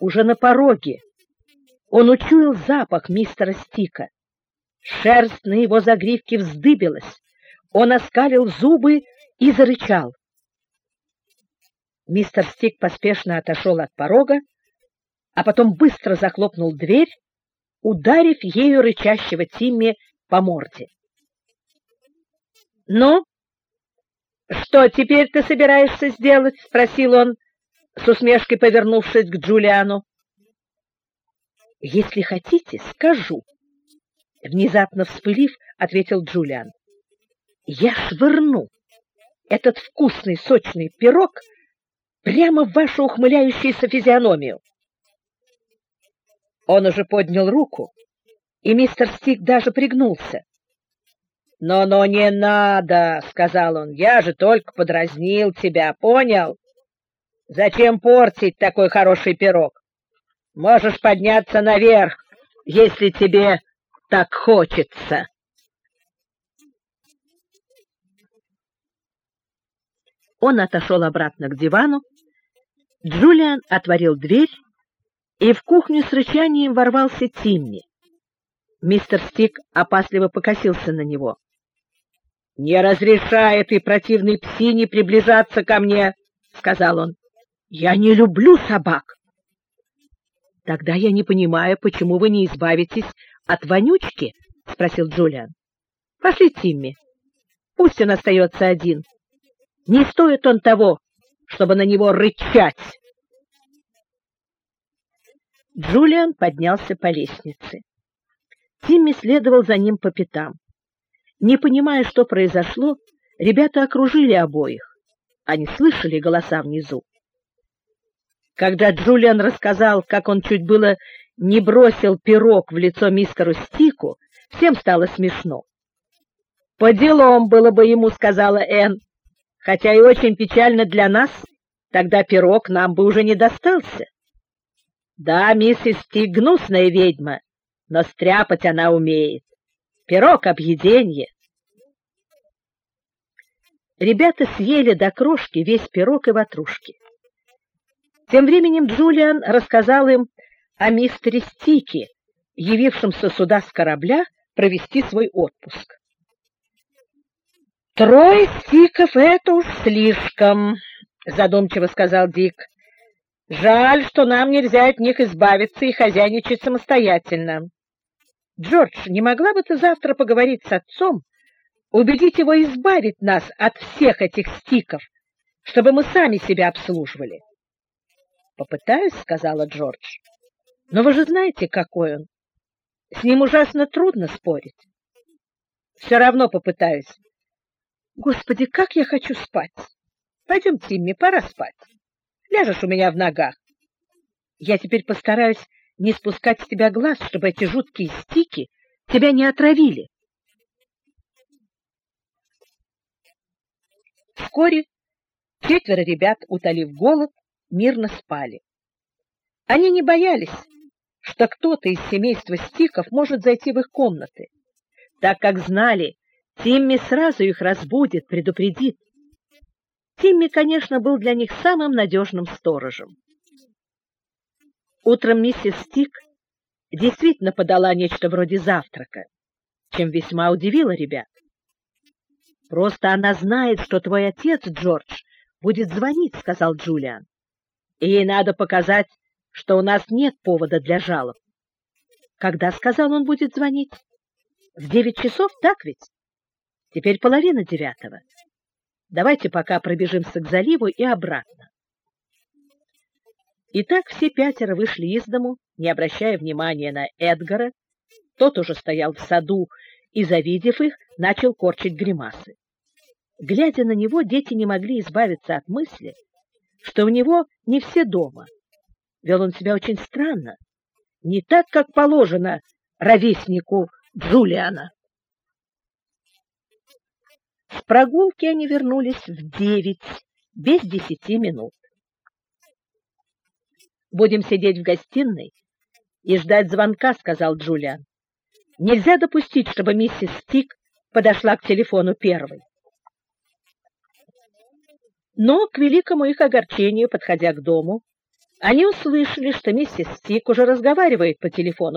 уже на пороге. Он учуял запах мистера Стика. Шерсть на его загривке вздыбилась. Он оскалил зубы и зарычал. Мистер Стик поспешно отошел от порога, а потом быстро захлопнул дверь, ударив ею рычащего Тимми по морде. «Ну, что теперь ты собираешься сделать?» — спросил он, с усмешкой повернувшись к Джулиану. «Если хотите, скажу», — внезапно вспылив, ответил Джулиан. «Я швырну этот вкусный сочный пирог прямо в вашу ухмыляющуюся физиономию». Он уже поднял руку, и мистер Стик даже пригнулся. «Но-но не надо!» — сказал он. «Я же только подразнил тебя, понял? Зачем портить такой хороший пирог? Можешь подняться наверх, если тебе так хочется». Он отошел обратно к дивану. Джулиан отворил дверь и в кухню с рычанием ворвался Тимми. Мистер Стик опасливо покосился на него. — Не разрешай этой противной псине приближаться ко мне, — сказал он. — Я не люблю собак. — Тогда я не понимаю, почему вы не избавитесь от вонючки, — спросил Джулиан. — Пошли, Тимми. Пусть он остается один. Не стоит он того, чтобы на него рычать. Джулиан поднялся по лестнице. Тимми следовал за ним по пятам. Не понимая, что произошло, ребята окружили обоих. Они слышали голоса внизу. Когда Джулиан рассказал, как он чуть было не бросил пирог в лицо мистеру Стику, всем стало смешно. «По делам было бы ему», — сказала Энн, «хотя и очень печально для нас, тогда пирог нам бы уже не достался». Да, миссис Ти гнусная ведьма, но стряпать она умеет. Пирог объеденье. Ребята съели до крошки весь пирог и ватрушки. Тем временем Джулиан рассказал им о мистере Стике, явившемся сюда с корабля провести свой отпуск. «Трое стиков — это уж слишком», — задумчиво сказал Дик. Жаль, что нам нельзя от них избавиться и хозяйничать самостоятельно. Джордж, не могла бы ты завтра поговорить с отцом, убедить его избавить нас от всех этих стиков, чтобы мы сами себя обслуживали? Попытаюсь, сказала Джордж. Но вы же знаете, какой он. С ним ужасно трудно спорить. Все равно попытаюсь. Господи, как я хочу спать. Пойдем, Тимми, пора спать ляжешь у меня в ногах. Я теперь постараюсь не спускать с тебя глаз, чтобы эти жуткие стики тебя не отравили. Вскоре четверо ребят, утолив голод, мирно спали. Они не боялись, что кто-то из семейства стиков может зайти в их комнаты, так как знали, Тимми сразу их разбудит, предупредит. Тимми, конечно, был для них самым надежным сторожем. Утром миссис Стик действительно подала нечто вроде завтрака, чем весьма удивила ребят. «Просто она знает, что твой отец, Джордж, будет звонить», — сказал Джулиан. «И ей надо показать, что у нас нет повода для жалоб». «Когда, — сказал он, — будет звонить?» «В девять часов, так ведь?» «Теперь половина девятого. Давайте пока пробежимся к заливу и обратно. Итак, все пятеро вышли из дому, не обращая внимания на Эдгара. Тот уже стоял в саду и, завидев их, начал корчить гримасы. Глядя на него, дети не могли избавиться от мысли, что у него не все дома. Вел он себя очень странно, не так, как положено ровеснику Джулиана. С прогулки они вернулись в девять, без десяти минут. «Будем сидеть в гостиной и ждать звонка», — сказал Джулиан. «Нельзя допустить, чтобы миссис Стик подошла к телефону первой». Но, к великому их огорчению, подходя к дому, Они услышали, что миссис Тик уже разговаривает по телефону